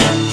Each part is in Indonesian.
Bye.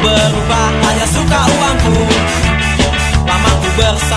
berubah hanya suka uangku. Lamaku bersih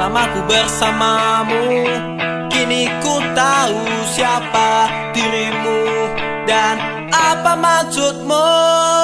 lamaku bersamamu Kini ku tahu siapa dirimu Dan apa maksudmu.